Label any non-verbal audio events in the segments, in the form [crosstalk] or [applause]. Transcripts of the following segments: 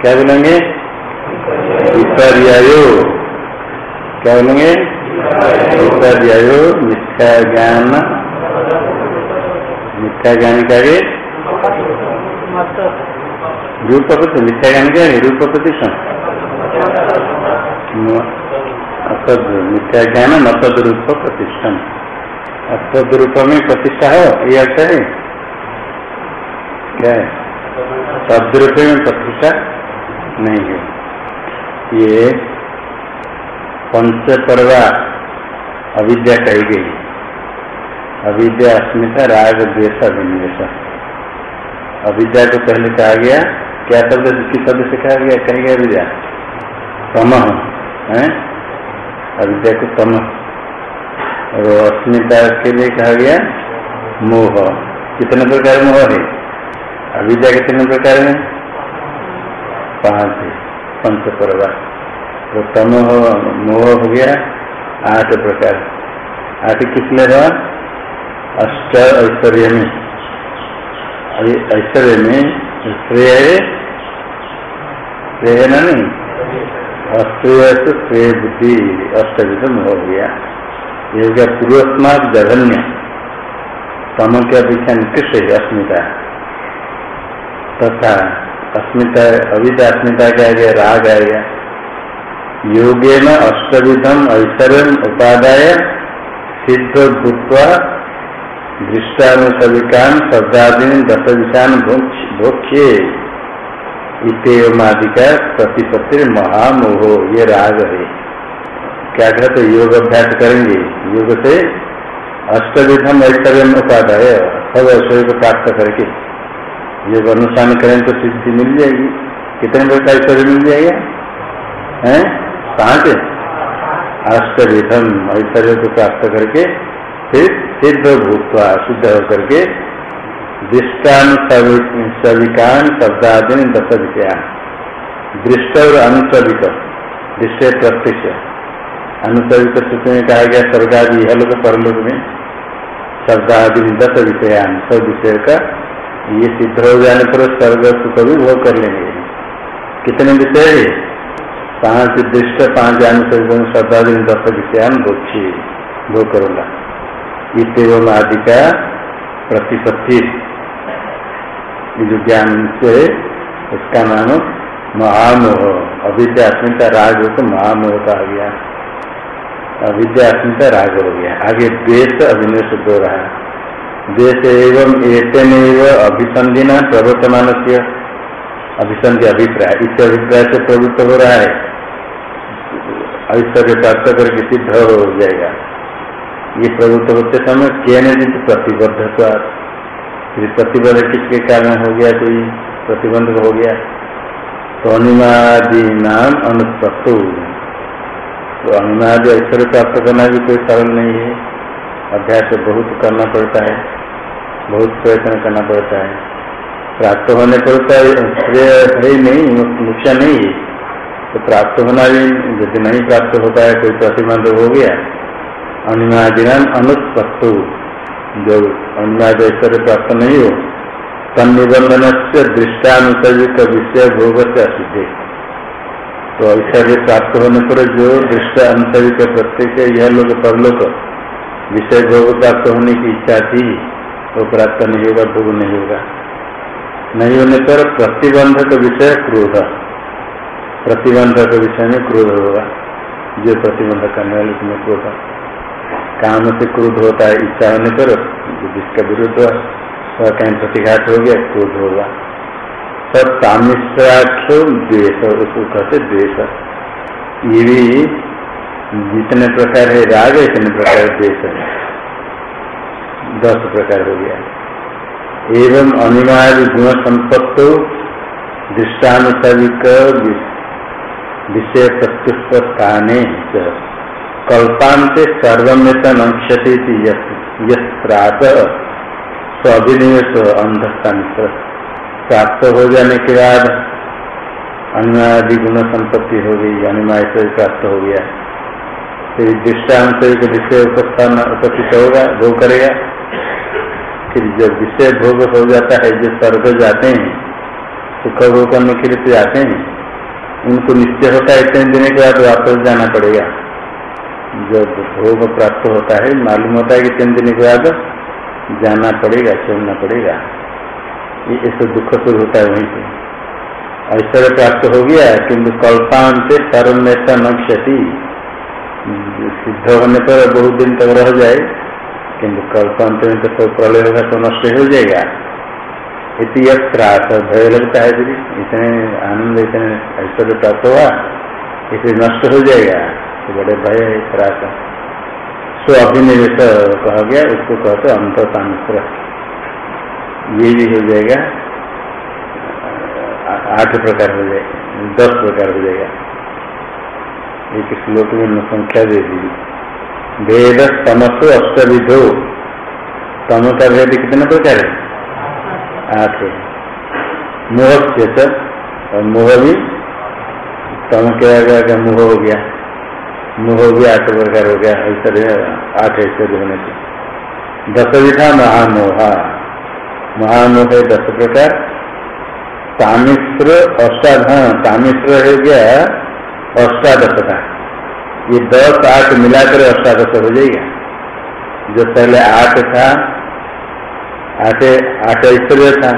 क्या बोलेंगे? विपर्यायो। क्या बोलेंगे? विपर्यायो। मिथ्या ज्ञान। मिथ्या ज्ञान का आगे रूप प्रति, मिथ्या ज्ञान क्या है? रूप प्रतिष्ठा असद, मिथ्या ज्ञान, असद रूप प्रतिष्ठन असद रूप में प्रतिष्ठा है? ये अर्थ है। क्या है? सदरूप में प्रतिष्ठा। नहीं है। ये पंच पर्वा अविद्या कही गई। अविद्या अस्मिता राग द्वेष अभिनिवेश अविद्या को पहले कहा गया, क्या शब्द, किस शब्द से कहा गया? कही गया अविद्या। तम, है? अविद्या को तम। और अस्मिता के लिए कहा गया, मोह। कितने प्रकार मोह है? अविद्या कितने प्रकार में पाँच पंच पर्वा। तो तम मोह हो गया, आठ प्रकार। आठ किसमें हुआ अष्ट ऐश्वर्य में। ऐश्वर्य में श्रेय श्रेय ना नहीं? अश्रेय तो श्रेय बुद्धि। अष्ट विधम हो गया। ये हो गया पूर्वस्मात जघन्य। तम की अपेक्षा निकृष्ट है अस्मिता। तथा अस्मिता अविदा अस्मिता क्या गया राग आएगा योगे न अष्टविधम ऐश्वर्य उपादाय सिद्ध भूतवा दृष्टानुसविकान शब्दादीन दस विषान भोक्ष्य। इतमादि का प्रतिपत्ति महामोह, ये राग है। क्या कहते योग अभ्यास करेंगे। योग से अष्टविधम ऐश्वर्य उपादाय। सब ऐश्वर्य को प्राप्त करके। योग अनुष्ठान करें तो सिद्धि मिल जाएगी। कितने प्रकार ऐश्वर्य मिल जाएगा? है? पाँच अष्ट विधम ऐश्वर्य को प्राप्त करके फिर सिद्ध भूतवा शुद्ध होकर के दृष्टान सविकान शब्दादि दस विषयान दृष्ट और अनुसविक दृष्ट प्रत्यक्ष। अनुसविक सूत्र में कहा गया, स्वर्गादि हलोक परलोक में शब्दादि दस विषयान सब विषय का ये सिद्ध हो जाने पर स्वर्ग सुख भी भोग कर लेंगे। कितने विषय है? पाँच दृष्ट, पाँच जान श्रद्धा दिन दस विषयान भोक्षी भोग करूँगा। इतम आदि का प्रतिपत्ति। जो ज्ञान से उसका नाम महामोह अविद्या अस्मिता राग हो तो महामोह का आ गया। अविद्या अस्मिता राग हो गया। आगे द्वेष अभिनिवेश दो रहा है। देश एवं एतन अभिसंधि न प्रवर्तमान से अभिसंधि अभिप्राय। इस अभिप्राय से प्रवृत्त हो रहा है। ऐश्वर्य प्राप्त करके सिद्ध हो जाएगा। ये प्रवृत्त होते समय क्या नहीं प्रतिबद्ध फिर प्रतिबद्ध किसके कारण हो गया कोई प्रतिबंध हो गया। तो अनुमादि नाम अनुपत्तु तो अनुमादि ऐश्वर्य प्राप्त करना भी कोई सरल नहीं है। अभ्यास बहुत करना पड़ता है। बहुत प्रयत्न करना पड़ता है। प्राप्त होने पर तो श्रेय है नहीं नुकसान नहीं है। तो प्राप्त होना भी यदि नहीं प्राप्त होता है, कोई प्रतिबंध हो गया। अनिमादिन अनुत्पत्तु। जो अनिवार्य ऐश्वर्य प्राप्त नहीं हो तन निबंधन से दृष्टानुसर्जित विषय भोग से असिद्धे तो ऐश्वर्य प्राप्त होने पर जो दृष्ट अंतरिक प्रत्येक यह लोग परलोक। विषय भोग प्राप्त होने की इच्छा थी। वो प्राप्त नहीं होगा भोग नहीं होगा। नहीं होने पर प्रतिबंधक विषय क्रोध। प्रतिबंधक विषय में क्रोध होगा। जो प्रतिबंध करने वाले उसमें क्रोध। काम से क्रोध होता है, इच्छा होने पर जिसका विरुद्ध वह कहीं प्रतिघात हो गया, क्रोध होगा। सब तामिश्राक्ष द्वेष उसको कहते द्वेष। ये भी जितने प्रकार है, राग इतने प्रकार द्वेष। है दस प्रकार हो गया। एवं अनिवार्य गुण संपत्तो दृष्टानुसारिक विषय प्रत्युष्ट स्थाने कल्पांत सर्वमेतन अंक्षति यत स्वाभिनिवेश अंधस्थान प्राप्त हो जाने के बाद अनिवार्य गुण संपत्ति हो गई, अनिवार्य प्राप्त हो गया। फिर दृष्टांत विषय उपस्थान उपस्थित होगा, वो करेगा। फिर जब विषय भोग हो जाता है, जो स्वर्ग जाते हैं, सुख भोग करने के लिए तो जाते हैं, उनको निश्चय होता है, इतने दिन के बाद वापस जाना पड़ेगा। जब भोग प्राप्त होता है, मालूम होता है कि तीन दिन के बाद जाना पड़ेगा, छोड़ना पड़ेगा। ये ऐसे दुख शुरू होता है वहीं से ऐश्वर्य प्राप्त हो गया, किंतु कल्पांत सर्व न क्षति सिद्ध होने पर बहुत दिन तक रह जाए किंतु कल्पांत में तो सब प्रलय होगा तो नष्ट हो जाएगा। इति भय लगता है यदि इतने आनंद, इतने ऐश्वर्य प्राप्त हुआ, इसे नष्ट हो जाएगा। तो बड़े भय है त्रास स्व अभिनिवेश कहा गया, उसको कहते अंत सांस्त्र ये भी हो जाएगा आठ प्रकार हो जाएगा दस प्रकार हो जाएगा। एक श्लोक में संख्या दे दी। भेद तमसो, अष्टविधो। तम का भेद कितने प्रकार है? आठ मोह से और मोह भी तम क्या गया मोह हो गया। मोह भी आठ प्रकार हो गया ऐश्वर्य आठ ऐश्वर्य होने से दस विधा महामोहा। महामोह है दस प्रकार। तामिश्र अष्टाधन। तामिश्र हो गया अष्टादश का ये दस आठ मिलाकर अष्टादश हो जाएगा। जो पहले आठ था, आठ आठ ऐश्वर्य था,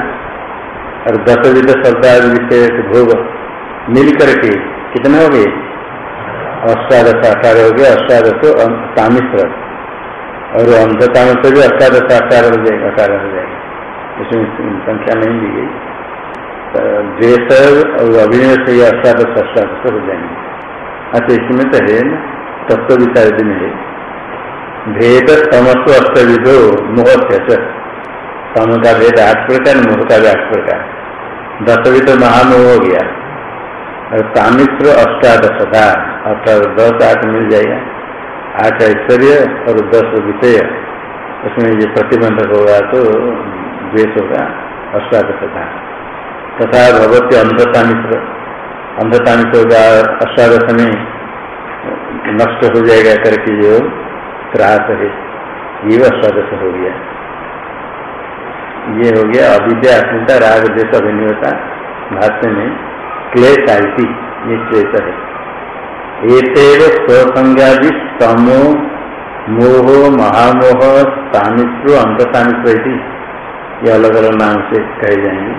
और दस विध शब्दाद विशेष भोग। मिल करके कितने हो गए? अष्टादश, अठारह हो गए, अष्टादश तामिश्र और अंध तामिश्र भी अष्टादश, अठारह हो जाएगा अठारह हो जाएगा इसमें संख्या नहीं दी गई। द्वेष और अभिनय से ये अष्टादश अष्टादश हो जाएँगे। अच्छा इसमें तो है ना, तत्व विचार दिन है। भेद समस्व अष्टविधो मोह तम का भेद आठ प्रकार, मोह का भी आठ प्रकार। दसविध तो महामोह हो गया। और तामित्र अष्टादश था अर्थात दस आठ मिल जाएगा। आठ ऐश्वर्य और दस विषय। उसमें ये प्रतिबंधक होगा तो द्वेष होगा अष्टादश था तथा भगवती अंधता मिश्र मिश्र का अष्टादश में नष्ट हो जाएगा करके जो त्रास है ये अष्टादश हो गया। ये हो गया अविद्या अस्मिता राग देश अभिनिवता भाष्य में क्लेश आई ये क्लेश है। एतेव स्वसंज्ञादि तमो मोह महामोह तामित्र अंततामित्र ये अलग अलग नाम से कहे जाएँगे।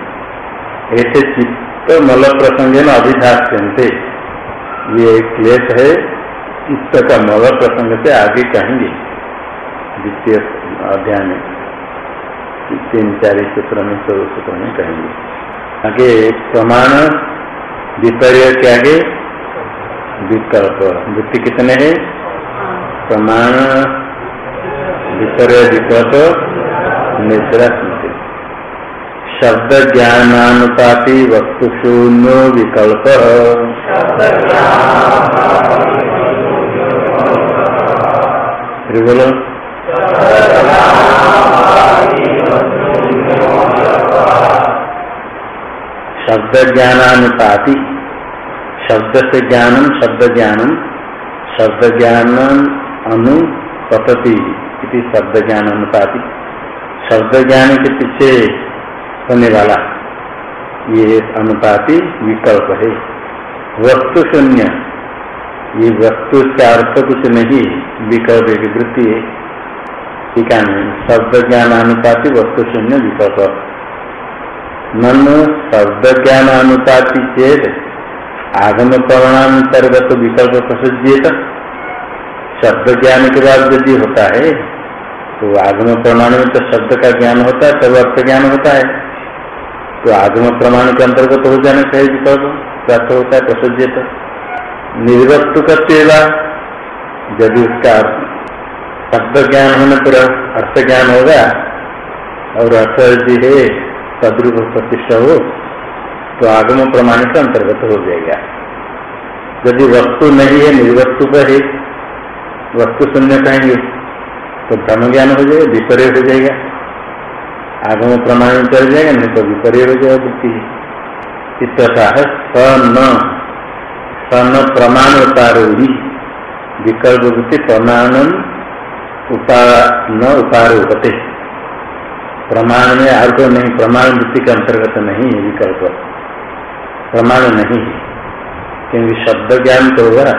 ऐसे चित्त मल प्रसंग न अभिधाष्यंते ये क्लेश है चित्त का मल प्रसंग से आगे कहेंगे। द्वितीय अध्याय में। तीन चार सूत्र में, चौदह सूत्र में कहेंगे। आगे प्रमाण, विपर्य के आगे विकल्प। वृत्ति कितने हैं? प्रमाण, विपर्य, विकल्प, निद्रा। शब्द ज्ञानानुपाति वस्तु शून्यो विकल्प। शब्द ज्ञानानुपाति शब्द से ज्ञानम शब्द ज्ञानम शब्द ज्ञानम अनुपति शब्द ज्ञान अनुपाति शब्द ज्ञान के पीछे होने वाला। ये अनुपाति विकल्प है। वस्तु शून्य। ये वस्तु का अर्थ कुछ नहीं, विकल्प एक वृत्ति है। टीका नहीं शब्द ज्ञान अनुपाति, वस्तु शून्य विकल्प। ननु, शब्द ज्ञान अनुपाति चेत, आगम प्रमाणांतर्गत विकल्प प्रसज्जित शब्द ज्ञान के बाद यदि होता है तो आगम प्रमाण में तो शब्द का ज्ञान होता है तब अर्थ ज्ञान होता है। तो आगम प्रमाण के अंतर्गत हो जाना चाहिए विकल्प प्राप्त होता है, प्रसज्जित। निर्वस्तु करतेगा यदि उसका शब्द ज्ञान होने पर अर्थ ज्ञान होगा और अर्थ यदि है, तद्रुप प्रतिष्ठा हो तो आगम प्रमाण के अंतर्गत हो जाएगा। यदि वस्तु नहीं है निर्वस्तु पर है, वस्तु सुनने कहेंगे तो धर्म ज्ञान हो जाएगा विपर्य हो जाएगा। आगम प्रमाण चल जाएगा, नहीं तो विपर्य हो जाएगा बुद्धि। इतना है स न स न प्रमाण उतारोही विकल्प बुद्धि प्रमाण न उपार होते प्रमाण में अर्थ नहीं, प्रमाण बुद्धि के अंतर्गत नहीं है विकल्प। प्रमाण नहीं है। क्योंकि शब्द ज्ञान तो होगा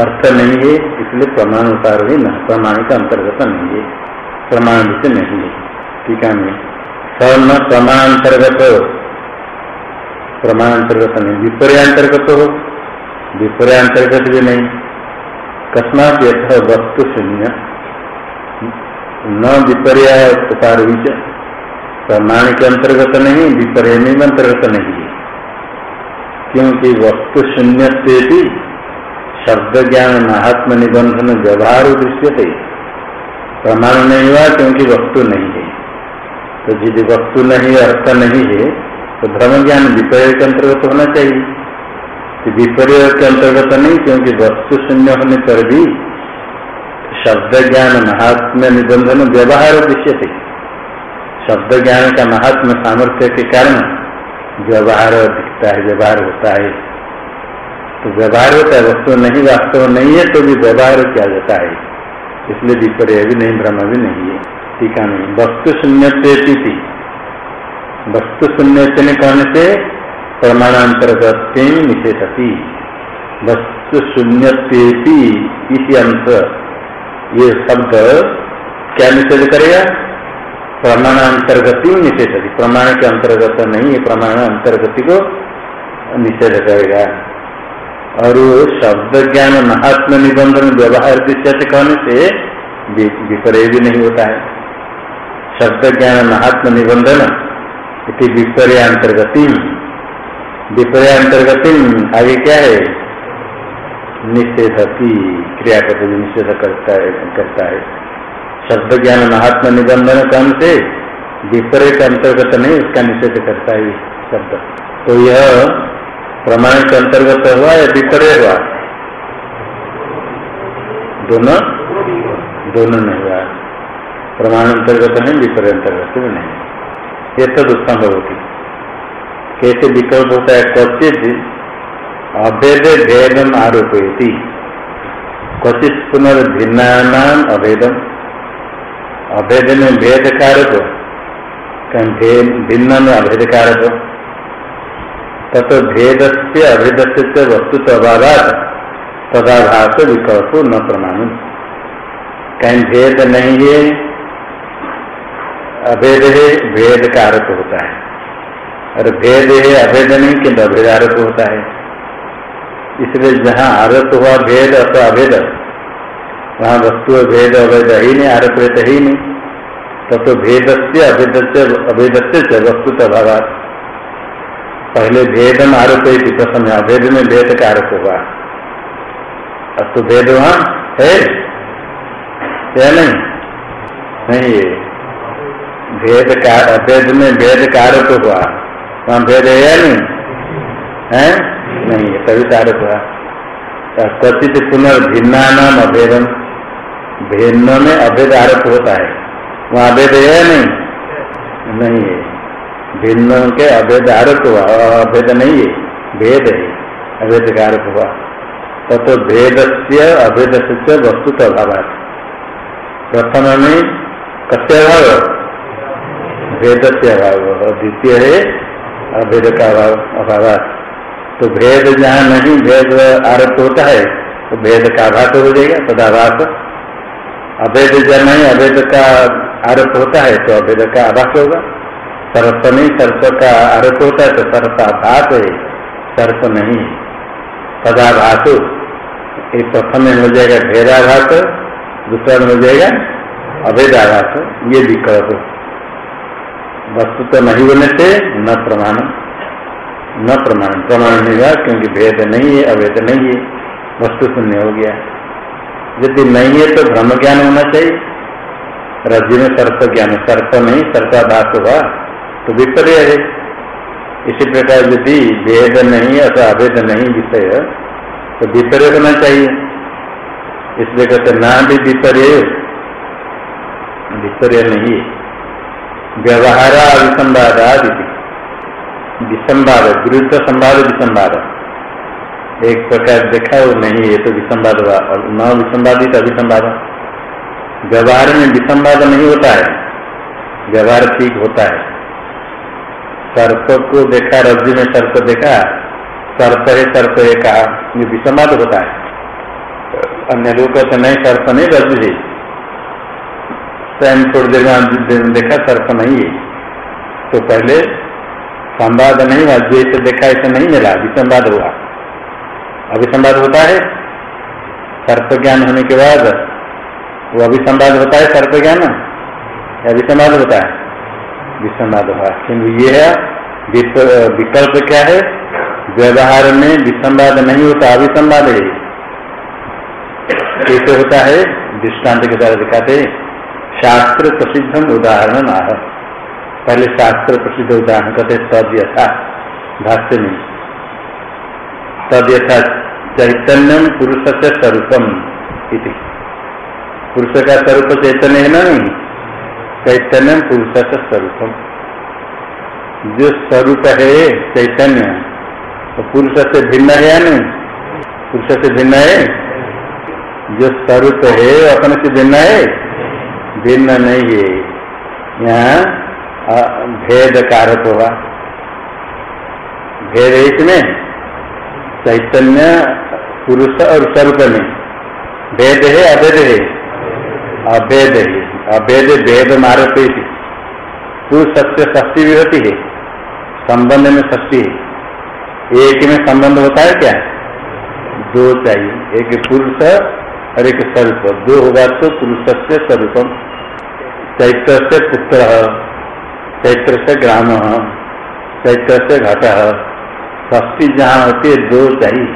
अर्थ नहीं है, इसलिए प्रमाणुसार ही न, प्रमाण का अंतर्गत नहीं है। प्रमाण से नहीं है। ठीक है स न प्रमाणांतर्गत प्रमाणांतर्गत नहीं, विपर्यांतर्गत हो। विपर्यांतर्गत भी नहीं। कस्मात यथ वस्तु शून्य। न विपर्य उपकार प्रमाण के अंतर्गत नहीं, विपर्य में अंतर्गत नहीं है। क्योंकि वस्तु शून्य से भी शब्द ज्ञान महात्म निबंधन व्यवहार दृश्य थे प्रमाण नहीं हुआ, क्योंकि वस्तु नहीं है। तो यदि वस्तु नहीं, अर्थ नहीं है तो भ्रम ज्ञान विपर्य के अंतर्गत होना चाहिए। तो विपर्य के अंतर्गत नहीं, क्योंकि वस्तु शून्य होने पर भी शब्द ज्ञान महात्म्य निबंधन व्यवहार दृश्य थे शब्द ज्ञान का महात्मा सामर्थ्य के कारण व्यवहार दिखता है, व्यवहार होता है। तो व्यवहार होता है, वस्तु नहीं, वास्तव नहीं है तो भी व्यवहार किया जाता है। इसलिए विपर्य भी नहीं भ्रम भी नहीं है। टीका नहीं वस्तु शून्य वस्तु शून्य कहने से प्रमाणांतर्गत निषेधती। वस्तु शून्य अंश, ये शब्द क्या निषेध करेगा? प्रमाणांतर्गति निषेधती। प्रमाण के अंतर्गत नहीं है प्रमाण अंतर्गति को निषेध करेगा। और शब्द ज्ञान महात्म निबंधन व्यवहार दृष्टि कहने से विपर्य भी नहीं होता है। शब्द ज्ञान महात्म निबंधन इति विपर्य अंतर्गति विपर्य अंतर्गति आगे क्या है? निषेधती क्रिया करते निषेध करता है करता है। शब्द ज्ञान महात्मा निबंधन कम से विपर्य के अंतर्गत नहीं उसका निषेध करता है शब्द। तो यह प्रमाण के अंतर्गत हुआ या विपर्य हुआ? दोनों? दोनों नहीं हुआ। प्रमाण अंतर्गत नहीं विपर्य अंतर्गत भी नहीं। ये तो दुष्संभव होती कैसे विकल्प होता है? क्वचित अभेद भेदम आरोपयती। क्वचित पुनर्भिन्ना अभेदम। अभेद में भेद कारक भिन्न में अभेद कारक तथा भेद से अभेद से वस्तु अभावात तदाभास विकल्प न प्रमाण कहीं भेद नहीं है अभेद है भेद का आरोप होता है। और भेद है, अभेद नहीं, किंतु अभेद आरोप होता है। इसलिए जहाँ आरोप हुआ भेद अथवा अभेद, वहाँ वस्तु भेद अभेद ही नहीं आरोप रहते ही नहीं। तब तो भेद से अभेद से अभेद से वस्तु अभाव पहले भेद में आरोप थी प्रथम अभेद में भेद का आरोप हुआ। अब तो भेद वहाँ है क्या नहीं? नहीं ये भेद का अभेद में भेद का आरोप हुआ। वहाँ भेद है या नहीं? है? नहीं तभी का आरोप हुआ। कथित पुनर्भिन्ना नाम अभेदम। भिन्न में अभेद आरोप होता है। वहाँ अभेद है या नहीं? नहीं है। भिन्न के अभेद आरोप हुआ। अभेद नहीं है। भेद है। अभेद का आरोप हुआ। तो, तो भेद से अभेद से वस्तु का अभाव प्रथम में कस्य अभाव भेद से अभाव द्वितीय है अभेद का अभाव अभाव तो भेद जहाँ नहीं, भेद आरोप होता है तो भेद का आभास हो जाएगा तदाभास अभेद जहाँ नहीं, अभेद का आरोप होता है तो अभेद का आभास होगा। सर्प नहीं, सर्प का आरोप होता है तो सर्पाभास है, सर्प नहीं। पदाभास एक प्रथम में हो जाएगा भेदाभास, दूसरा में हो जाएगा अभेदाभास, ये विकल्प वस्तु तो नहीं होने से न प्रमाण न प्रमाण प्रमाण नहीं हुआ क्योंकि भेद नहीं है अभेद नहीं है। वस्तु शून्य हो गया। यदि नहीं है तो भ्रम ज्ञान होना चाहिए। रज्जु में सर्प ज्ञान। सर्प नहीं सर्पाभास हुआ तो विपर्य है। इसी प्रकार यदि भेद नहीं है अथवा अभेद नहीं विषय तो विपर्य होना चाहिए। इसलिए कहते ना भी विपर्य विपर्य नहीं व्यवहार विसंवाद विसंवाद, विरुद्ध संवाद, विसंवाद। एक प्रकार देखा वो नहीं है तो विसंवाद हुआ। और न विसंवादित अभिसंवाद व्यवहार में विसंवाद नहीं होता है। व्यवहार ठीक होता है। सर्प को देखा, रज्जु में सर्प देखा। सर्प है सर्प है कहा विषमाद होता है। अन्य लोग कहते नहीं, सर्प नहीं रज है। स्वयं थोड़ी देर देखा सर्प नहीं है। तो पहले संवाद नहीं हुआ, जो इसे देखा, इसे नहीं मिला विसंवाद हुआ। अभिसंवाद होता है सर्प ज्ञान होने के बाद वो अभिसंवाद होता है सर्प ज्ञान? या विसंवाद होता है। विसंवाद हुआ। किन्तु ये है विकल्प क्या है? व्यवहार में विसंवाद नहीं होता अभिसंवाद है। कैसे होता है? दृष्टांत के द्वारा दिखाते शास्त्र प्रसिद्ध उदाहरण आह पहले शास्त्र प्रसिद्ध उदाहरण कहते तद यथा भाष्य में। तद यथा चैतन्यम पुरुष से स्वरूपम पुरुष का स्वरूप चैतन्य है ना नहीं? चैतन्यम पुरुष से स्वरूपम। जो स्वरूप है चैतन्य तो पुरुष से भिन्न है या नहीं? पुरुष से भिन्न है। जो स्वरूप है अपने से भिन्न है। भिन्न नहीं है। यहाँ भेद कारक होगा। भेद है इसमें, चैतन्य, पुरुष और स्वरूप में। भेद है, अभेद है? अभेद है। अभेद, भेद मारते पुरुष सत्य शक्ति भी होती है। संबंध में षष्टी एक में संबंध होता है क्या? दो चाहिए। एक पुरुष और एक स्वरूप दो होगा तो पुरुष से स्वरूपम चैत्र से पुत्र चैत्र से ग्राम चैत्र से घट। षष्टी जहाँ होती है, दो चाहिए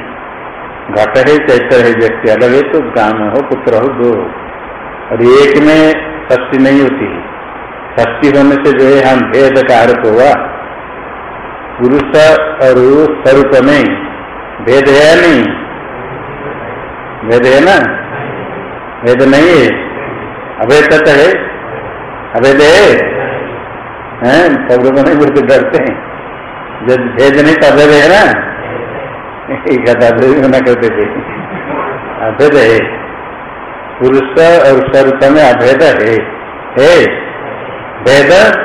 घट है, चैत्र है, व्यक्ति अलग है तो ग्राम हो, पुत्र हो, दो हो। और एक में षष्टी नहीं होती। षष्टी होने से जो है, हम भेद का आरोप हुआ। पुरुष और स्वरूप में भेद है नहीं? भेद है ना? भेद नहीं। है अभेद तो है। अभेद है। सब लोग नहीं बोलते, डरते हैं। जब भेद नहीं तो अभेद है ना? अभेद मना करते थे। अभेद है। पुरुष और स्वरूप में अभेद है। भेद?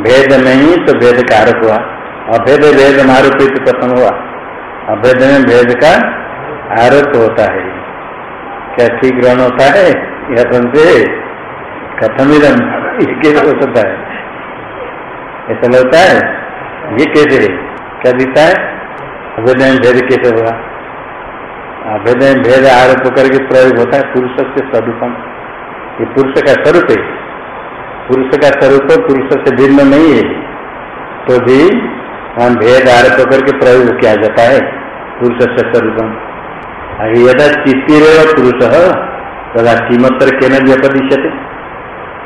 भेद नहीं तो भेद कारक हुआ। अभेद भेद आरोपित प्रथम हुआ। अभेद में भेद का आरोप होता है। क्या ठीक ग्रहण होता है? यह से कथम ही कैसे हो सकता है। ऐसा लगता है? ये कैसे है? क्या दिखता है? अभेद में भेद कैसे होगा? अभेद में भेद आरोप करके प्रयोग होता है पुरुष से स्वरूपम। ये पुरुष का स्वरूप है। पुरुष का स्वरूप पुरुष से भिन्न नहीं है। तो भी हम भेद आरोप करके प्रयोग किया जाता है। पुरुष से स्वरूपम। यदा चित्तिर पुरुष, तदा किमत्तर के न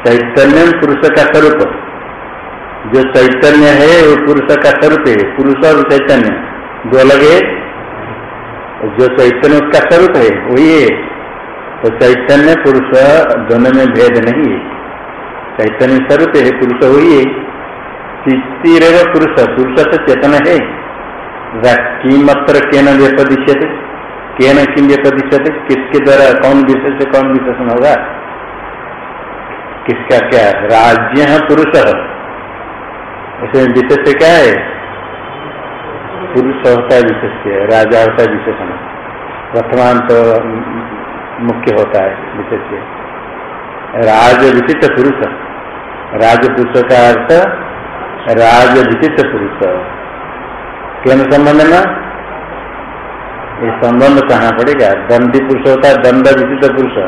चैतन्य पुरुष का स्वरूप। जो चैतन्य है, वो पुरुष का स्वरूप है। पुरुष और चैतन्य, दो लगे। जो चैतन्य, उसका स्वरूप है, वही है। तो चैतन्य, पुरुष दोनों में भेद नहीं है। चैतन्य स्वरूप है, पुरुष वही है। स्थिर पुरुष पुरुष से चेतन है। किमत्र के न के न किम व्यपदिश्यते किसके द्वारा, कौन विशेष कौन विशेषण होगा? किसका क्या राज्य है, पुरुष इसमें विशेष क्या है? पुरुष होता है विशेष राजा होता है विशेषण। वर्तमान तो मुख्य होता है विशेष राज विशिष्ट पुरुष राज पुरुष का अर्थ, राज विशिष्ट पुरुष। केंद्र संबंध में ये संबंध कहाँ पड़ेगा। दंडी पुरुष होता है, दंड विशिष्ट पुरुष।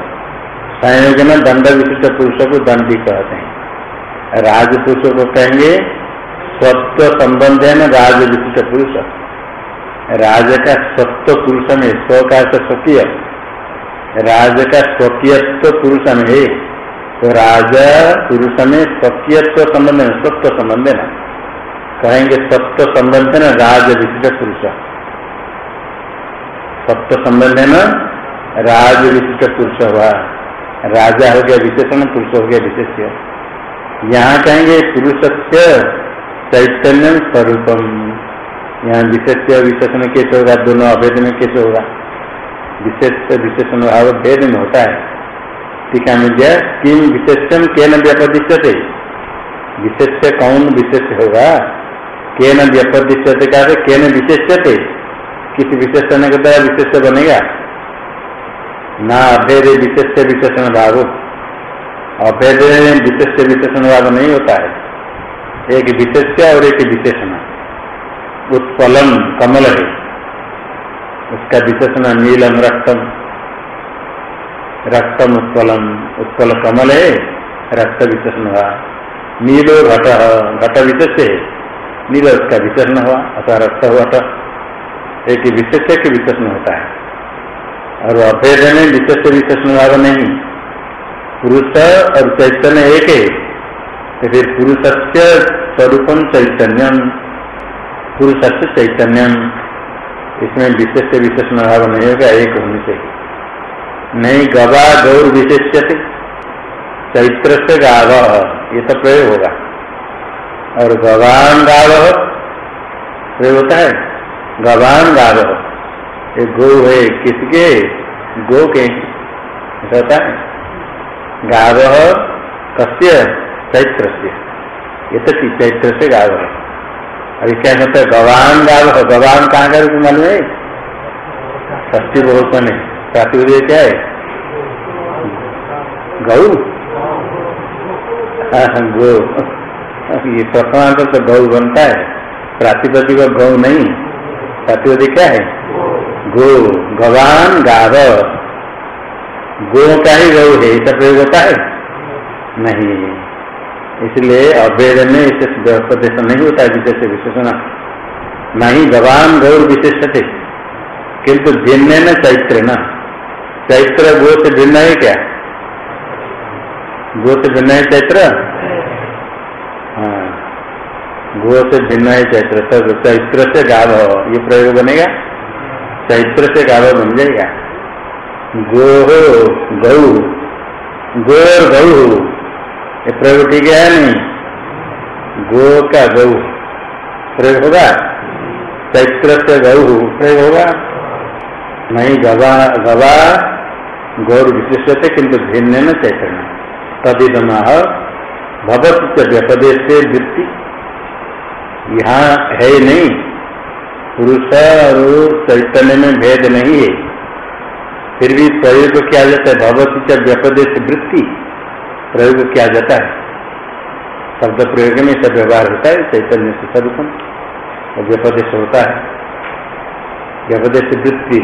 संयोग में दंड विशिष्ट पुरुष को दंडी कहते हैं। राज पुरुष को कहेंगे स्वत्व संबंध है ना, राज विशिष्ट पुरुष। राज का सत्व पुरुष में स्व का स्वकीय। राज का स्वकीयत्व पुरुष में है। तो राजा पुरुष में सत्यत्व संबंध में सत्व संबंध है ना। कहेंगे सत्व संबंध है ना, राज विशिष्ट पुरुष। सत्व संबंध है ना राज विशिष्ट पुरुष हुआ। राजा हो गया विशेषण, पुरुष हो गया विशेष यहाँ कहेंगे पुरुष से चैतन्य स्वरूपम। यहाँ विशेष विशेषण कैसे होगा? दोनों अभेद में कैसे होगा? विशेष विशेषण भाव भेद में होता है। टीका में दिया किम विशेषम के न व्यपदिश्यते? विशेष कौन विशेष होगा? के न व्यपदिश्यते का के न विशेषते किसी विशेषण के द्वारा विशेष बनेगा? ना अभेद विशेष विशेषण भाव। अभेद विशेष विशेषण भाव नहीं होता है। एक विशेष और एक विशेषण उत्पलम कमल है। उसका विशेषण नीलम रक्तम। रक्तम उत्पलम। उत्पल कमल है, रक्त विशेषण हुआ। नीलो घट घट विशेष है। नील उसका विशेषण हुआ, अथवा रक्त हुआ एक विशेष के विशेषण होता है। और अभेद में विशेष विशेषण भाव नहीं। पुरुष और चैतन्य एक है। तो फिर पुरुष से स्वरूपम चैतन्यम, पुरुष से चैतन्यम। इसमें विशेष विशेषण भाव नहीं होगा, एक होने से नहीं, गवा गौर विशेष चैत्र से गाव, ये तो प्रयोग होगा। और गवान गाव प्रयोग होता है। गवान गाव ये गो है किसके? गो के। होता है गाव कस्य? चैत्र से ये तो चैत्र से गाव है। अभी क्या होता है गवान गाव गवान कहाँ का मालूम है षष्टी बहुत है प्रातिपदिक क्या है? गौ? हाँ, गो। ये प्रथमांत तो गौ बनता है। प्रातिपदिक गौ नहीं। प्रातिपदिक क्या है? गो। गवान गाव। गो का ही गौ है ऐसा प्रयोग होता है? नहीं। इसलिए अवैध में इसे प्रदेश नहीं होता है विशेष विशेषण। नहीं गवान गौर विशेष थे, किंतु भिन्न न चैत्र न। चैत्र गो से भिन्न है क्या? गो से भिन्न है चैत्र? गो से भिन्न है चैत्र चैत्र से गाव ये प्रयोग बनेगा? चैत्र से गाव बन जाएगा। गो हो गौ गो और गौ ये प्रयोग ठीक है नहीं? गो का गौ प्रयोग होगा? चैत्र से गौ प्रयोग होगा? नहीं, गवा गवा गौर विशिष्ट थे किंतु भिन्न न चैतन्य। तदिदमा भगवत व्यपदेश से वृत्ति। यहाँ है नहीं। पुरुष और चैतन्य में भेद नहीं है। फिर भी प्रयोग किया जाता है। भगवती च व्यपदेश वृत्ति प्रयोग किया जाता है। शब्द प्रयोग में सब व्यवहार होता है। चैतन्य से स्वरूपम और व्यपदेश होता है। व्यपदेश वृत्ति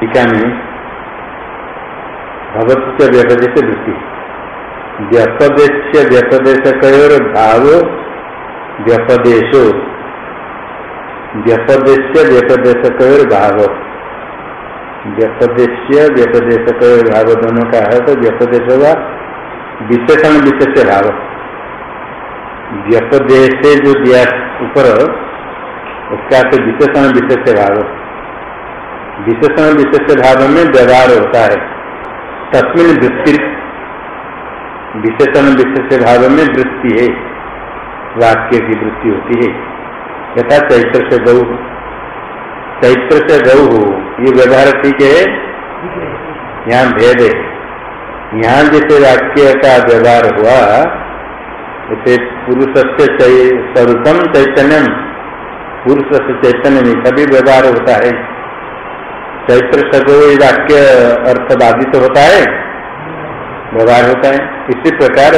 टीका में भगवती च व्यपदेश वृत्ति। व्यपदेश व्यपदेश कयोर भाव व्यपदेशो। व्यपदेश व्यपदेश कयोर भाव व्यपदेश व्यपदेश भाव दोनों का है तो व्यपदेश होगा विशेषण विशेष भाव व्यपदेश जो दिया ऊपर, उसका तो विशेषण विशेष भाव विशेषण विशेष भाव में व्यवहार होता है। तस्मिन वृत्ति, विशेषण विशेष भाव में वृत्ति है। वाक्य की वृत्ति होती है। यथा चैत्र से गौ चैत्र से गौ हो, ये व्यवहार ठीक है? यहाँ भेद है। यहाँ जैसे वाक्य का व्यवहार हुआ, जैसे पुरुष से स्वरूपम चैतन्यम पुरुष से चैतन्य में सभी व्यवहार होता है। चैत्र सगो वाक्य अर्थबाधित होता है? व्यवहार होता है। इसी प्रकार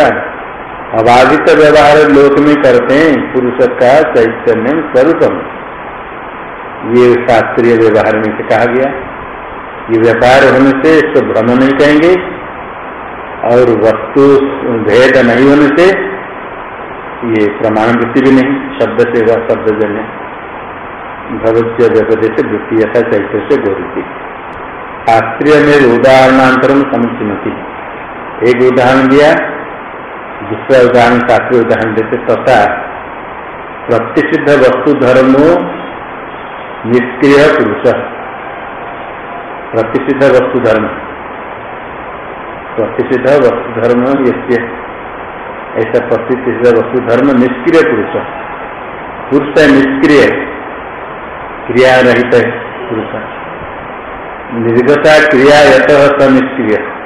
अबाधित व्यवहार लोक में करते हैं पुरुष का चैतन्य स्वरूपम। ये शास्त्रीय व्यवहार में से कहा गया। ये व्यापार होने से इसको भ्रम नहीं कहेंगे, और वस्तु भेद नहीं होने से ये प्रमाण वृत्ति भी नहीं, शब्द से हुआ शब्द जन्य। भगवत्य व्यपदे से वृत्ति यथा चैत्र से गोरती। शास्त्रीय में उदाहरणांतरम समुचिनती। एक उदाहरण दिया दूसरा उदाहरण शास्त्रीय उदाहरण देते तथा प्रतिषिद्ध वस्तु धर्मो निष्क्रिय पुरुष। प्रतिषिद्ध वस्तु धर्म। प्रतिषिद्ध वस्तु धर्म ऐसा प्रतिष्ठित वस्तु धर्म निष्क्रिय पुरुष। पुरुष है निष्क्रिय। क्रिया रहित है पुरुष। निर्गता क्रिया स निष्क्रिय।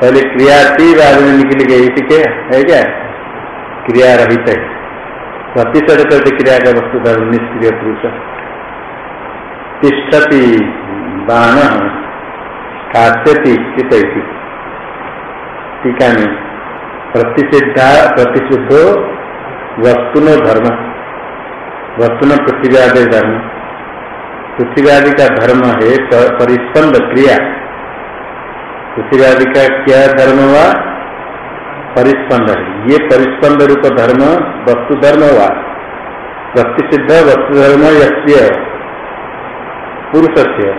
पहले क्रिया थी, बाद में निकल गई इसी के है क्या? क्रिया रहित है। प्रतिशत करते क्रिया का वस्तु धर्म, निष्क्रिय पुरुष। तिष्ठति बाण खाद्यति टीका में प्रतिषिद्धा प्रतिषिद्धो वस्तुनो धर्म, वस्तुन पृथ्वी आदि धर्म। पृथ्वी आदि का धर्म है परिस्पंद क्रिया। पृथ्वी आदि का क्या धर्म हुआ परिस्पंद? है ये परिस्पंद रूप धर्म, वस्तु धर्म हुआ प्रतिषिद्ध वस्तु धर्म यस्य? पुरुष से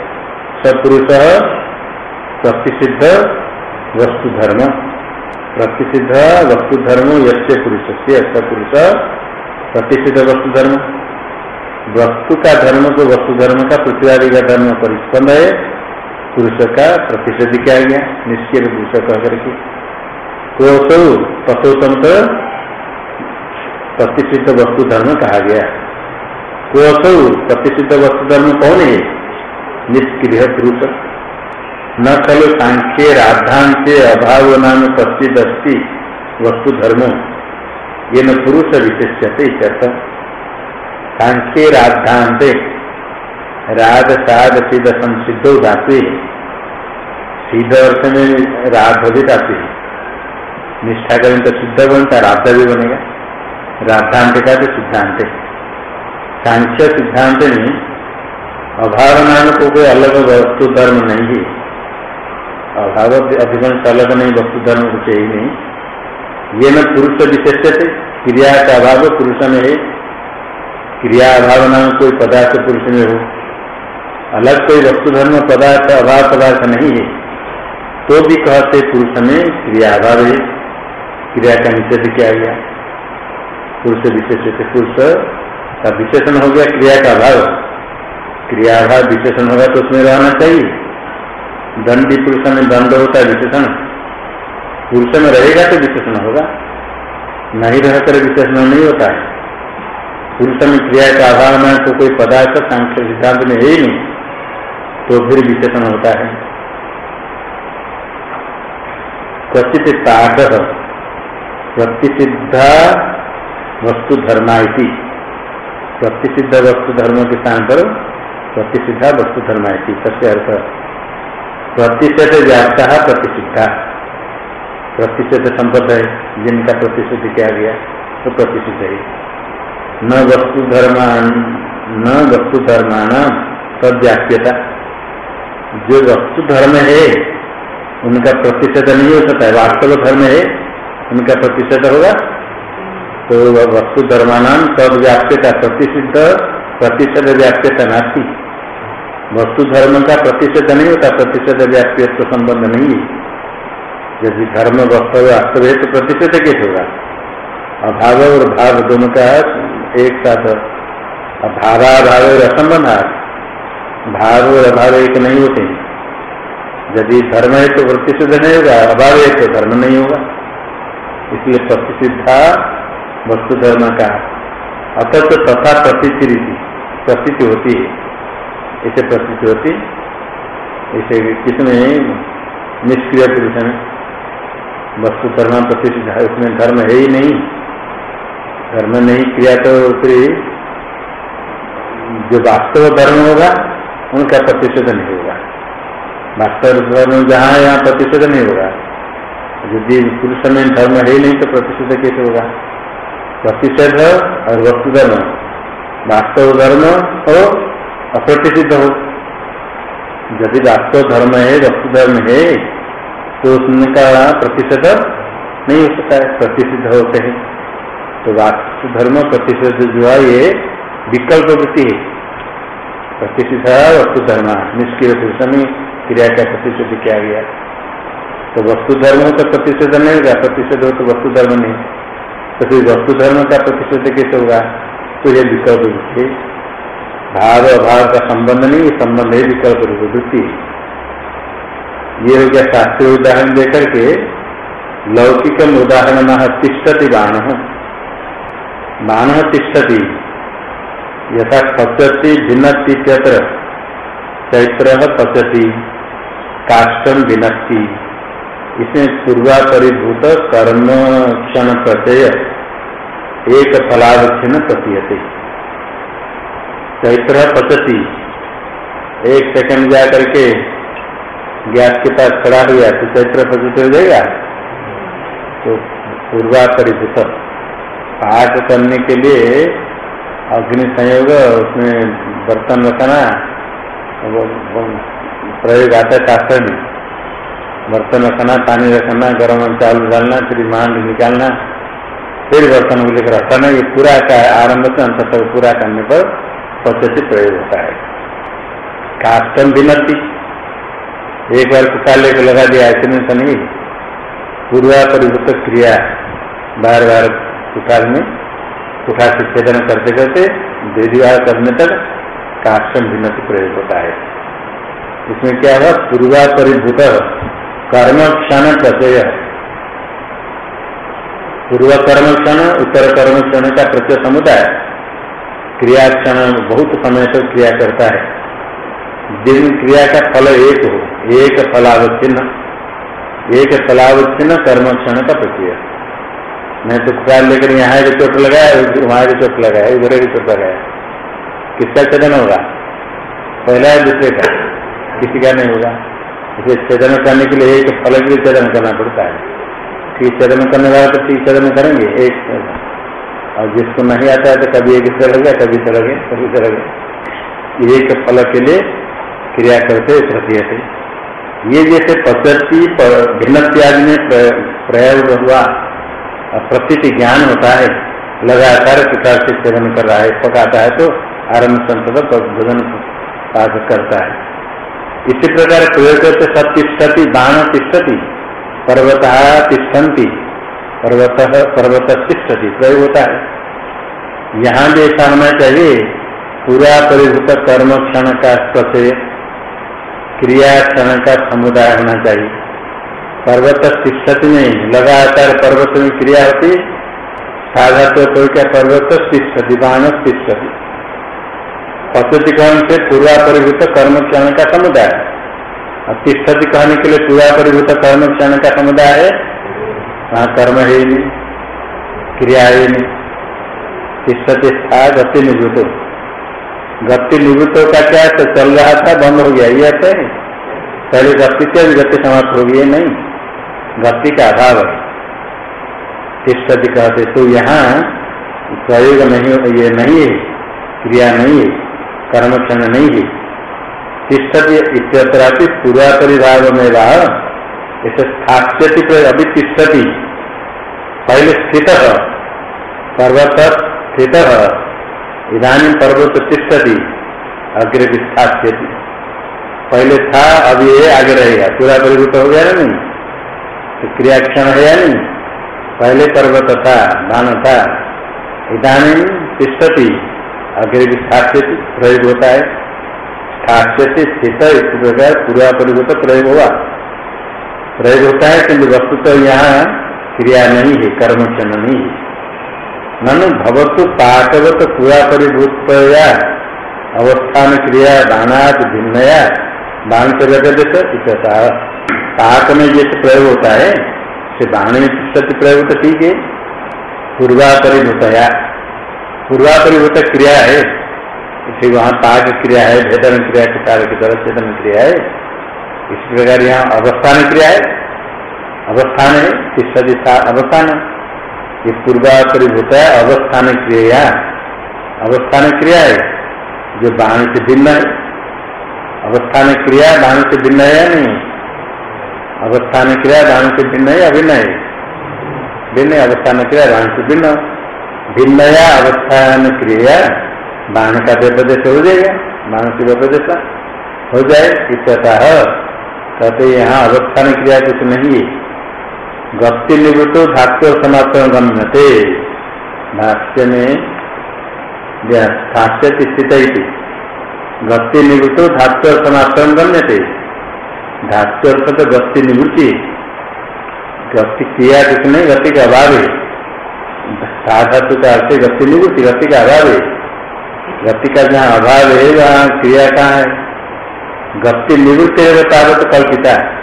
सपुरुष प्रतिषिद्ध वस्तु धर्म। प्रतिषिद्ध वस्तु धर्म यस्य पुरुष से सपुरुष प्रतिषिद्ध वस्तु धर्म। वस्तु का धर्म को वस्तु धर्म का पृथ्वी आदि का धर्म परिस्पंद है। पुरुष का प्रतिषेध किया गया निश्चय पुरुष कह करके। कोसौ पशुतम तो प्रतिष्ठित वस्तु धर्म कहा गया। कोसौ प्रतिष्ठित वस्तु धर्म कौन है? निष्क्रिय पुरुष। न खलु सांख्य राधांत अभाव नाम कश्चित अस्ति वस्तु धर्म। ये न पुरुष विशेष्यते सांख्य राधांत राध साध सिद्ध संसिद्ध धातु सिद्ध अर्थ में राध भी धातु है। निष्ठा करें तो सिद्ध बनता राधा भी बनेगा। राधांत का तो सिद्धांत है। सांख्य सिद्धांत में अभाव नाम को कोई अलग वस्तु, धर्म नहीं है। अभाव अधिकांश अलग नहीं, वस्तु, धर्म कुछ ही नहीं। ये न पुरुष विशेष थे। क्रिया का अभाव पुरुष में है। क्रिया अभाव नाम कोई पदार्थ पुरुष में हो। अलग कोई वस्तु धर्म पदार्थ, अभाव पदार्थ नहीं है। तो भी कहते पुरुष में क्रिया अभाव है। क्रिया का निषेध किया गया पुरुष विशेष पुरुष का विशेषण हो गया क्रिया का अभाव। क्रिया अभाव विशेषण होगा तो उसमें रहना चाहिए। दंडी पुरुष में दंड होता है विशेषण। पुरुष में रहेगा तो विशेषण होगा। नहीं रहकर विशेषण नहीं होता। है पुरुष में क्रिया का अभाव में तो कोई पदार्थ, सांख्य, सिद्धांत में है ही नहीं। तो फिर विशेषण होता है। क्वचित ताद प्रतिसिद्धा वस्तु धर्मा प्रतिसिद्ध वस्तु धर्म के स्थान पर प्रतिसिद्धा वस्तु धर्मा सबसे अर्थ। प्रतिशत व्याप्ता प्रतिसिद्धा प्रतिशत संपद है, जिनका प्रतिशत किया गया तो प्रतिष्ठित है। न वस्तु धर्म न वस्तु धर्मान तद्व्याप्यता। जो वस्तु धर्म है, उनका प्रतिशत नहीं हो सकता है। वास्तव धर्म है, उनका प्रतिशत होगा। तो वस्तु धर्मान तद व्याप्यता प्रतिष्ठित प्रतिशत व्याप्यता नास्ती। वस्तु धर्म का प्रतिशत नहीं होता, प्रतिशत व्याप्य तो संबंध नहीं है। यदि धर्म, वस्तु, वास्तव है तो प्रतिशत कैसे होगा? अभाव और भाव दोनों का एक साथ भावा भाव असंबंध भाव और अभाव एक नहीं होते यदि धर्म है तो प्रतिषिध नहीं होगा, अभाव है तो धर्म नहीं होगा। इसलिए प्रतिषिद्धा वस्तु धर्म का। अतः तो तथा प्रतीति रीति, प्रतीति होती है। इसे प्रतीति होती, इसे किसमें? निष्क्रिय पुरुष में। वस्तु धर्म है, उसमें धर्म है ही नहीं। धर्म नहीं किया तो फिर जो वास्तव धर्म होगा उनका प्रतिशोध नहीं होगा। वास्तव धर्म जहाँ है यहाँ प्रतिशोध नहीं होगा। यदि पुरुष में धर्म है ही नहीं तो प्रतिशोध कैसे होगा? प्रतिषेध और वस्तु धर्म वास्तव धर्म हो अप्रतिषिद्ध हो। यदि वास्तव धर्म है वस्तु धर्म है तो उनका प्रतिशत नहीं हो सकता है। प्रतिषिध होते हैं। तो वास्तु धर्म प्रतिषेध जो है, ये विकल्प वृत्ति है। प्रतिष्ठित वस्तु धर्म निष्क्रिय में क्रिया का प्रतिषेध किया गया। तो वस्तु धर्म का प्रतिषेध नहीं होगा प्रतिषेध हो तो वस्तु धर्म नहीं। तो फिर वस्तु धर्म का प्रतिषेध कैसे होगा? तो ये विकल्प वृत्ति। भाव अभाव का संबंध नहीं, ये संबंध है विकल्प रूप वृत्ति। ये हो गया शास्त्रीय उदाहरण देकर के, लौकिकम उदाहरण तिष्ठति बाण। मान तिष्ठति। यथा पचती भिन्नति चैत्र। पचती काष्टम भिन्नति इसमें पूर्वापरिभूत कर्म क्षण प्रत्यय एक फलावच्छिन्न प्रतीयते। चैत्र पचती एक सेकंड जा करके गैस के पास खड़ा हुआ तो चैत्र प्रकृति हो जाएगा? तो पूर्वा परिभूत पाक करने के लिए अग्नि संयोग, उसमें बर्तन रखना प्रयोग आता है शास्त्र में। बर्तन रखना, पानी रखना, गर्म चावल डालना, फिर मांड निकालना, फिर बर्तन को लेकर रखना। ये पूरा का आरंभ से अंत तक पूरा करने पर सबसे से प्रयोग होता है। काष्टम भी नती एक बार कुटा लेकर लगा दिया, ऐसे तो नहीं। पूर्वा परिभूत क्रिया बार बार कुठार में कुठार से छेदन करते करते दीर्घवार करने तक काष्टम भिन्नति प्रयोग होता है। इसमें क्या हुआ? पूर्वा परिभूत कर्म क्षण प्रत्यय। पूर्व कर्म क्षण उत्तर कर्म क्षण का प्रत्यय समुदाय। क्रिया क्षण बहुत समय तक क्रिया करता है। दिन क्रिया का फल एक हो, एक फलावच्छिन्न। एक फलावच्छिन्न कर्म क्षण का प्रक्रिया मैं तो ख्याल लेकर यहाँ भी चोट लगाया, वहाँ भी चोट लगाया उधर भी चोट लगाया। किसका छेदन होगा? पहला है दूसरे का। किसी का नहीं होगा। इसे छेदन करने के लिए एक फल के लिए करना पड़ता है। ठीक छेदन करने वाला तो ठीक छेदन करेंगे, एक और जिसको नहीं आता है तो कभी एक से लगे कभी से लगे कभी से लगे एक फल के लिए क्रिया करते प्रतीयते ये जैसे पद्धति भिन्न त्याग में प्रयोग हुआ प्रतीति ज्ञान होता है, लगातार प्रकार से सेवन कर रहा है, पकाता है तो आरंभ संसद भोजन पाक करता है। इसी प्रकार प्रयोग करते सब तिष्ठती बाण तिष्ठती पर्वत तिष्ठती पर्वत पर्वत तिष्ठति, प्रयोग होता है। यहाँ भी ऐसा होना चाहिए, पूरा परिभूत कर्म क्षण का स्पर्श, क्रिया क्षण का समुदाय होना चाहिए। पर्वत तिष्ठति में लगातार पर्वत में क्रिया होती साधा तो कोई क्या पर्वत तिष्ठति बाण तिष्ठति पद्धतिकरण से पूरा परिभूत कर्म क्षण का समुदाय। तिष्ठति कहने के लिए पूरा परिभूत कर्म क्षण का समुदाय है। वहाँ कर्म है नहीं, क्रिया है नहीं। तिष्ठते था, गति निवृत्त। गति निवृत्त का क्या है? तो चल रहा था, बंद हो गया। ये है। पहले गति क्या गति समाप्त हो गई नहीं। गति का अभाव है कहते तो यहाँ प्रयोग नहीं, ये नहीं है, क्रिया नहीं है, कर्म क्षण नहीं है। तिष्ठति इत्यत्रापि पूरा परिभाव में रहा, इसे स्थाप्यति अभी तिष्ठति। पहले स्थित पर्वत स्थित इधानी पर्वत तिष्ठति, अग्रे स्थाप्यति पहले था अब ये आगे रहेगा। पूरा परिवृत हो गया नहीं? तो क्रिया क्षण है या नहीं? पहले पर्वत था धान था। इधानी तिष्ठति अग्रे स्थाप्यति प्रयोग होता है। स्थाप्यति स्थित इस प्रकार पूरा परिवृत प्रयोग हुआ। प्रयोग होता है किंतु वस्तु तो यहाँ क्रिया नहीं है कर्म क्षण नहीं है। ननु भवतु पाकवत पूरा परिभूत अवस्थान क्रिया दानात भिन्नया बाण से लगे व्यक्ता पाक में जैसे प्रयोग होता है से बाण में सत्य प्रयोग तो ठीक है। पूर्वा परिभूतया पूर्वा परिभूत क्रिया है। इसे वहाँ पाक क्रिया है, भेदन क्रिया के कार्य की तरह चेतन क्रिया है। इस प्रकार यहाँ अवस्थान क्रिया है। अवस्थान है तिष्ठति अवस्थान। ये पूर्वापरिभूत है अवस्थान क्रिया। अवस्थान क्रिया है, जो बाण से भिन्न है। अवस्थान क्रिया बाण से भिन्न है या नहीं? अवस्थान क्रिया बाण से भिन्न है अभिन्न है? भिन्न अवस्थान क्रिया बाण से भिन्न। भिन्न या अवस्थान क्रिया बाण का व्यपदेश हो जाएगा बाण से व्यपदेश हो जाए, इत्यतः कहते यहाँ अवस्थान क्रिया कुछ नहीं है। गति निवृत्त धात्य समाप्त गम्यते। भाष्य में भाष्य स्थित गति निवृत्त धात्य समाप्त गम्यते। धात्य अर्थ तो गति निवृत्ति। गति क्रिया कुछ नहीं गति का अभाव है। धातु का अर्थ गति निवृत्ति गति का अभाव है। गति का जहाँ अभाव है, वहाँ क्रिया कहाँ है? गति निवृत्ति है तावत कल्पिता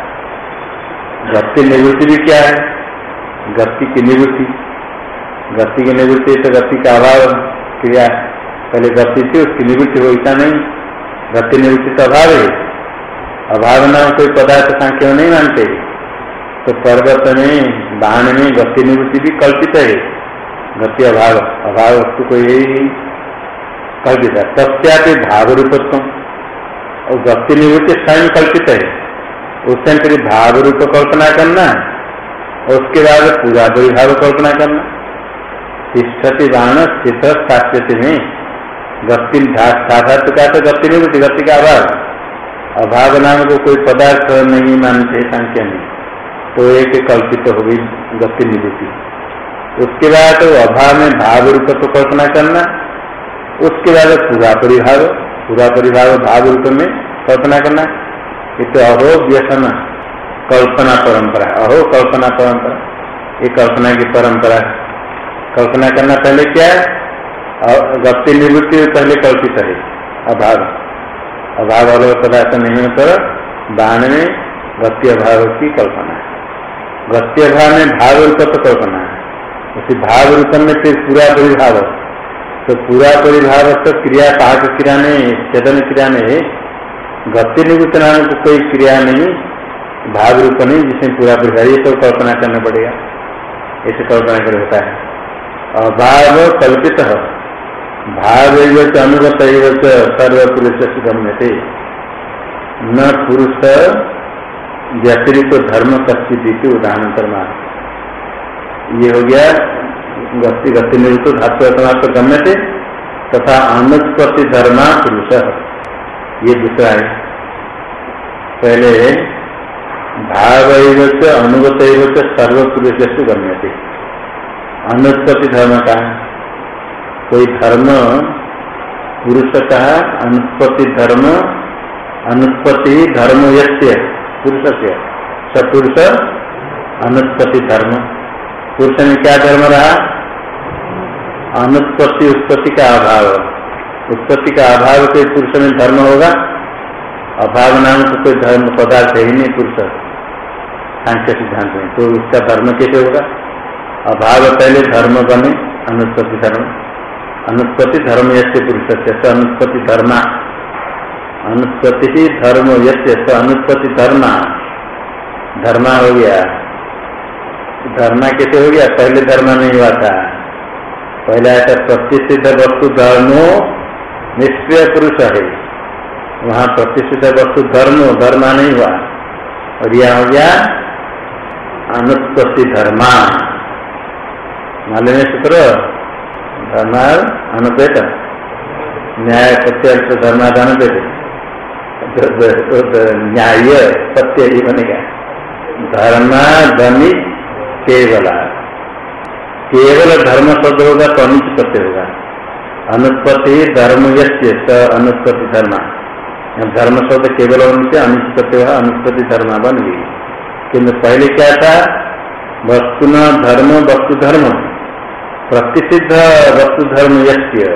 गति निवृत्ति भी क्या है? गति की निवृत्ति। गति की निवृत्ति तो गति का अभाव क्रिया। पहले गति थी, उसकी निवृत्ति हो ऐसा नहीं। गति निवृत्ति तो अभाव है। अभाव नाम कोई पदार्थ सांख्य नहीं मानते। तो पर्वत में बाण में गति निवृत्ति भी कल्पित है। गति अभाव अभाव वस्तु को यही कल्पित है। तस्या भाव रूपत्व और गति निवृत्ति स्वयं कल्पित है। उस टाइम फिर भाव रूप कल्पना करना और उसके बाद पूरा परिभाव कल्पना करना। तिष्ठति बाण, स्थित में। गति साधारण का तो गति निवृत्ति गति का अभाव। अभाव नाम को कोई पदार्थ नहीं मानते, संख्या में तो एक कल्पित हो गई, गति निवृत्ति उसके बाद तो अभाव में भाव रूप तो कल्पना करना, उसके बाद पूरा परिभाव पूरा परिभाव भाव रूप में कल्पना करना। ये तो अहो व्यसन, कल्पना परंपरा। अहो कल्पना परंपरा। ये कल्पना की परंपरा कल्पना करना पहले क्या है? गति निवृत्ति पहले कल्पित है, अभाव। अभाव अलग पदार्थ नहीं होता बाण में गति अभाव की कल्पना है। गति अभाव में भाव रूप तो कल्पना है। उसी भाव रूप में फिर पूरा परिभाव तो पूरा परिभाव तो क्रिया, पाक क्रिया में चेतन क्रिया में गति निवृत्त नाम को कोई क्रिया नहीं भाव रूप नहीं, जिसमें पूरा परिभाव, ये सब कल्पना करना पड़ेगा। ऐसे कल्पना कर होता है। अभाव कल्पित। भाव अनुगत सर्व पुरुष से न पुरुष व्यतिरिक्त तो धर्म कश्चित उदाहरण कर्मा ये हो गया, गति गति निरुक्त धातु तो गम्य थे तथा अनुत्पत्ति धर्मा पुरुष। ये दूसरा है। पहले भाव अनुगत सर्व पुरुष से गम्य थे अनुत्पत्ति धर्म का कोई धर्म पुरुष का अनुत्पत्ति धर्म अनुत्पत्ति धर्म यस्य पुरुष से सपुरुष अनुत्पत्ति धर्म। पुरुष में क्या धर्म रहा? अनुत्पत्ति, उत्पत्ति का अभाव। उत्पत्ति का अभाव कोई पुरुष में धर्म होगा? अभाव नाम तो कोई धर्म पदार्थ है ही नहीं पुरुष। सांख्य सिद्धांत में। तो उसका धर्म कैसे होगा? अभाव पहले धर्म बने, अनुत्पत्ति धर्म। अनुत्पत्ति धर्म यसे पुरुष से अनुत्पत्ति धर्म। अनुत्पत्ति ही धर्म यसे अनुत्पत्ति धर्मा। धर्मा हो गया। धर्मा कैसे हो गया? पहले धर्म नहीं हुआ था। पहले ऐसा प्रतिष्ठित वस्तु धर्मो निष्क्रिय पुरुष है। वहाँ प्रतिष्ठित वस्तु धर्म, धर्मा नहीं हुआ। और यह हो गया अनुत्पत्ति धर्मा। मालिन्य सूत्र? धर्मा अनुपेट न्याय प्रत्यक्ष धर्माधान पेट न्याय सत्य ही बनेगा। धर्मा धनी केवला। केवल धर्म शब्द होगा तो अनुच सत्य होगा। अनुत्पत्ति धर्म यश्य अनुत्पत्ति धर्म। धर्म शब्द केवल होने से अनुच सत्य हुआ अनुत्पत्ति धर्म बन गई। किन्तु पहले क्या था? वस्तु न धर्म, वस्तु धर्म। प्रतिषिद्ध वस्तु धर्म यश्य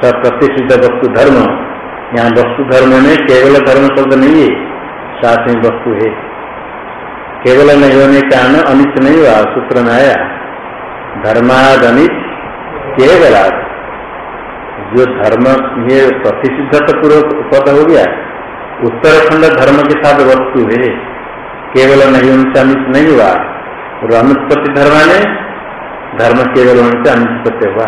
प्रतिष्ठित वस्तु धर्म यहाँ वस्तु धर्म में केवल धर्म शब्द नहीं है साथ में वस्तु है। केवल नहीं होने के कारण अनित नहीं हुआ, सूत्र में आया। धर्माद अनित केवल जो धर्म ये प्रतिसिद्ध तो पूर्व पद हो गया, उत्तराखंड धर्म के साथ वस्तु है। केवल नहीं उनसे अनित नहीं हुआ। और अनुत्पत्ति धर्म ने धर्म केवल उनसे अनुत्पत्ति हुआ।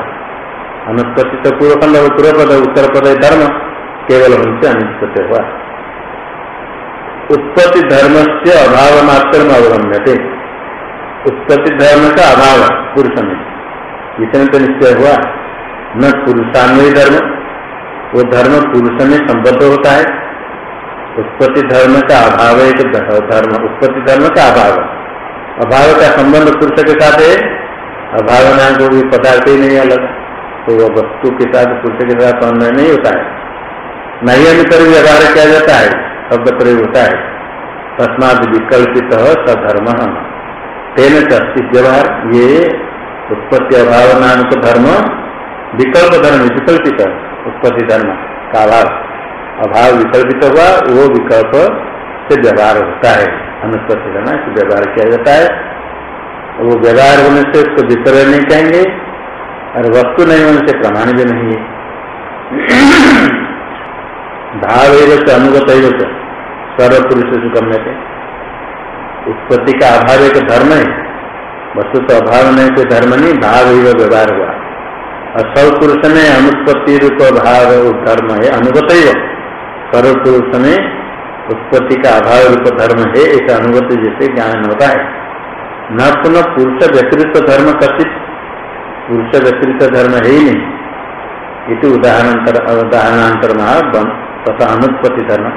अनुत्पत्ति तो पूर्वखंड पूर्व पद उत्तर पद धर्म केवल उनसे अनिष्पत्ति हुआ। उत्पत्ति धर्म से अभाव मात्र में अवगम्य थे उत्पत्ति धर्म का अभाव पुरुष में। इसमें तो निश्चय हुआ। न पुरुषान्वय धर्म, वो धर्म पुरुष में संबद्ध होता है। उत्पत्ति धर्म का अभाव एक धर्म, उत्पत्ति धर्म का अभाव। अभाव का संबंध पुरुष के साथ है अभाव नाम को भी पदार्थ ही नहीं अलग। तो वह वस्तु के साथ, पुरुष के साथ अन्वय नहीं होता है। नहीं अंतर व्यवहार किया जाता है, शब्द प्रयोग होता है। तस्माद विकल्पित सधर्म। तेन अस्ति व्यवहार, ये उत्पत्ति अभाव नाम धर्म, विकल्प धर्म, विकल्पित, उत्पत्ति धर्म का अभाव। अभाव विकल्पित हुआ, वो विकल्प से व्यवहार होता है। अनुत्पत्ति धर्म व्यवहार किया जाता है। वो व्यवहार होने से उसको विक्रय नहीं कहेंगे और वस्तु नहीं होने से प्रमाण भी नहीं है। [clears throat] भाव एवं से अनुगत एवं सर्व पुरुष से गम्य थे उत्पत्ति का अभाव एक धर्म है, वस्तु तो अभाव नहीं, कोई धर्म नहीं भाव एवं व्यवहार हुआ। और सब पुरुष में अनुत्पत्ति रूप भाव धर्म है अनुगत सर्व पुरुष में उत्पत्ति का अभाव रूप धर्म है, ऐसा अनुगत जैसे ज्ञान होता है। न पुनः पुरुष व्यतिरिक्त धर्म कथित पुरुष व्यतिरिक्त धर्म है ही नहीं। इति उदाहरणांतर उदाहरणांतर तथा अनुत्पत्ति धर्म।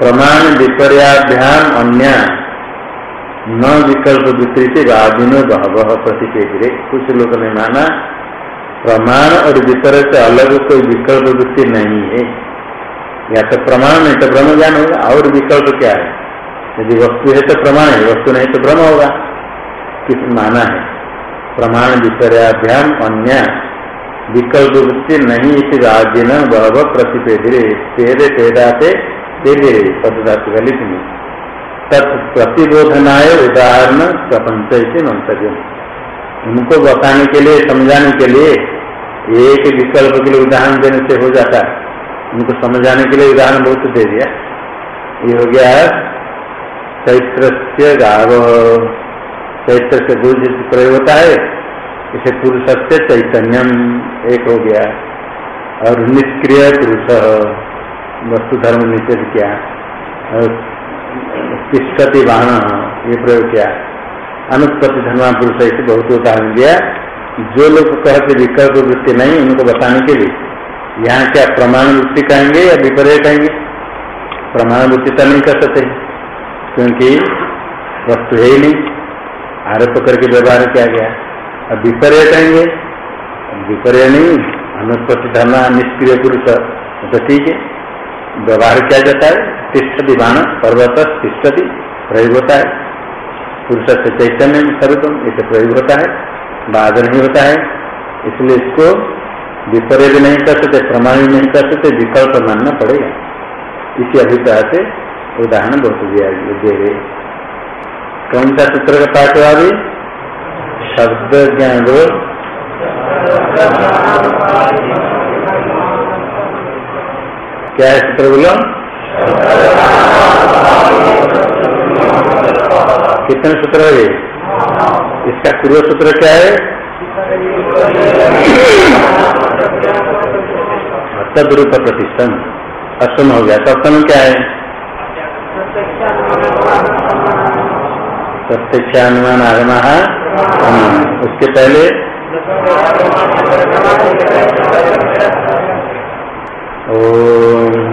प्रमाण विपर्याभ्याम अन्य। न विकल्प विपरीत वादिनो बहव प्रतिपेदरे। कुछ लोग ने माना, प्रमाण और विपर्य से अलग कोई विकल्प वृत्ति नहीं है। या तो प्रमाण नहीं तो ब्रह्म ज्ञान होगा। और विकल्प क्या है? यदि वस्तु है तो प्रमाण है, वस्तु नहीं तो भ्रम होगा। किस माना है? प्रमाण विपर्याभ्याम अन्य। विकल्प वृत्ति नहीं इस राज्य न बहब प्रतिपेदे तेरे पेदा तेरे पदार्थ का लिख में प्रतिबोधनाय उदाहरण प्रपंच इसे मंतव्य उनको बताने के लिए, समझाने के लिए एक विकल्प के लिए उदाहरण देने से हो जाता है। उनको समझाने के लिए उदाहरण बहुत दे दिया। ये हो गया चैत्र से गाव चैत्र से गुरु प्रयोग होता है, इसे पुरुष से चैतन्यम एक हो गया। और निष्क्रिय पुरुष, वस्तु धर्म निषेध किया। और तिष्ठति वाहन, ये प्रयोग किया। अनुत्पत्ति धर्मा पुरुष ऐसे बहुत उदाहरण दिया। जो लोग कहते विकल्प वृत्ति नहीं, उनको बताने के लिए। यहाँ क्या प्रमाण वृत्ति कहेंगे या विपर्य कहेंगे? प्रमाण वृत्ति तो नहीं कर सकते। क्योंकि वस्तु है ही नहीं। आरोप करके व्यवहार किया गया। अब विपर्य कहेंगे विपर्य नहीं अनुत्पत्ति धर्म निष्क्रिय पुरुष तो ठीक है। व्यवहार किया जाता है, तिष्ठति बाण, पर्वत तिष्ठति, प्रयोग होता है। पुरुष से चैतन्य सर्वतम इसे प्रयोग होता है बाद नहीं होता है। इसलिए इसको विपर्य भी नहीं कर सकते, प्रमाण भी नहीं कर सकते, विकल्प मानना पड़ेगा। इसी अभिप्राय से उदाहरण बहुत दिया दे कौन सा सूत्र का पाठ हुआ अभी? शब्द ज्ञान क्या है सूत्र बोलो? कितने सूत्र है इसका पूर्व सूत्र क्या है? तद्रूप प्रतिष्ठन। अष्टम हो गया। सप्तम क्या है? प्रत्यक्षानुमान है उसके पहले ओ